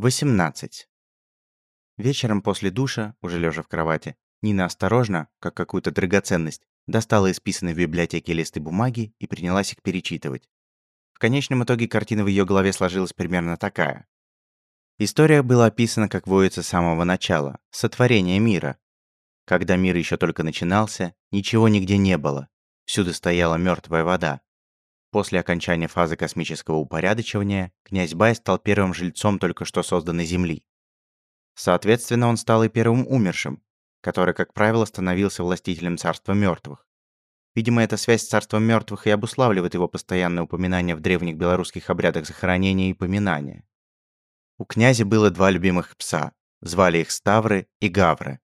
18. Вечером после душа, уже лежа в кровати, Нина осторожно, как какую-то драгоценность, достала исписанные в библиотеке листы бумаги и принялась их перечитывать. В конечном итоге картина в ее голове сложилась примерно такая. История была описана, как воится с самого начала, сотворения мира. Когда мир еще только начинался, ничего нигде не было. Всюду стояла мертвая вода. После окончания фазы космического упорядочивания князь Бай стал первым жильцом только что созданной Земли. Соответственно, он стал и первым умершим, который, как правило, становился властителем царства мертвых. Видимо, эта связь с царством мертвых и обуславливает его постоянное упоминание в древних белорусских обрядах захоронения и поминания. У князя было два любимых пса, звали их Ставры и Гавры.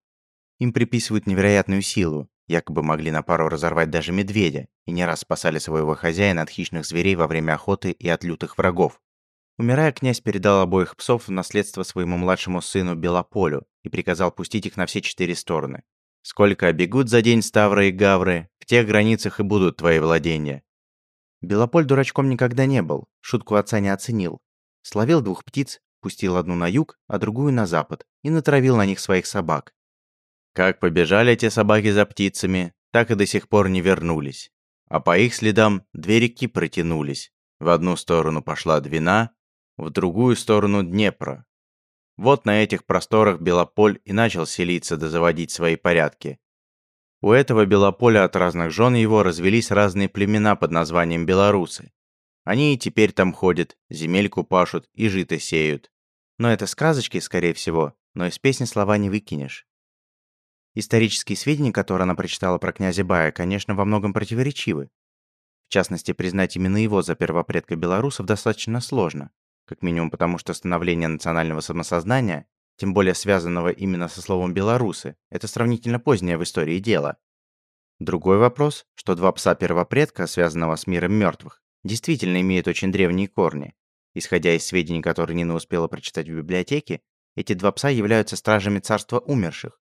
Им приписывают невероятную силу, якобы могли на пару разорвать даже медведя и не раз спасали своего хозяина от хищных зверей во время охоты и от лютых врагов. Умирая, князь передал обоих псов в наследство своему младшему сыну Белополю и приказал пустить их на все четыре стороны. «Сколько обегут за день Ставры и Гавры, в тех границах и будут твои владения». Белополь дурачком никогда не был, шутку отца не оценил. Словил двух птиц, пустил одну на юг, а другую на запад и натравил на них своих собак. Как побежали эти собаки за птицами, так и до сих пор не вернулись. А по их следам две реки протянулись. В одну сторону пошла Двина, в другую сторону Днепра. Вот на этих просторах Белополь и начал селиться да заводить свои порядки. У этого Белополя от разных жен его развелись разные племена под названием белорусы. Они и теперь там ходят, земельку пашут и жито сеют. Но это сказочки, скорее всего, но из песни слова не выкинешь. Исторические сведения, которые она прочитала про князя Бая, конечно, во многом противоречивы. В частности, признать именно его за первопредка белорусов достаточно сложно, как минимум потому, что становление национального самосознания, тем более связанного именно со словом «белорусы», это сравнительно позднее в истории дело. Другой вопрос, что два пса первопредка, связанного с миром мертвых, действительно имеют очень древние корни. Исходя из сведений, которые Нина успела прочитать в библиотеке, эти два пса являются стражами царства умерших,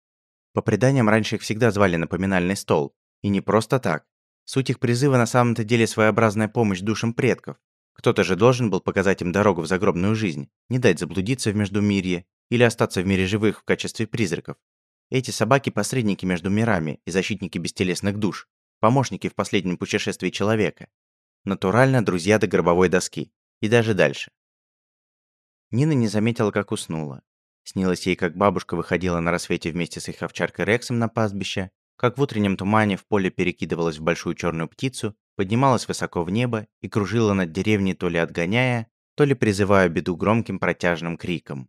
по преданиям, раньше их всегда звали на поминальный стол. И не просто так. Суть их призыва на самом-то деле своеобразная помощь душам предков. Кто-то же должен был показать им дорогу в загробную жизнь, не дать заблудиться в Междумирье или остаться в мире живых в качестве призраков. Эти собаки – посредники между мирами и защитники бестелесных душ, помощники в последнем путешествии человека. Натурально друзья до гробовой доски. И даже дальше. Нина не заметила, как уснула. Снилось ей, как бабушка выходила на рассвете вместе с их овчаркой Рексом на пастбище, как в утреннем тумане в поле перекидывалась в большую черную птицу, поднималась высоко в небо и кружила над деревней то ли отгоняя, то ли призывая беду громким протяжным криком.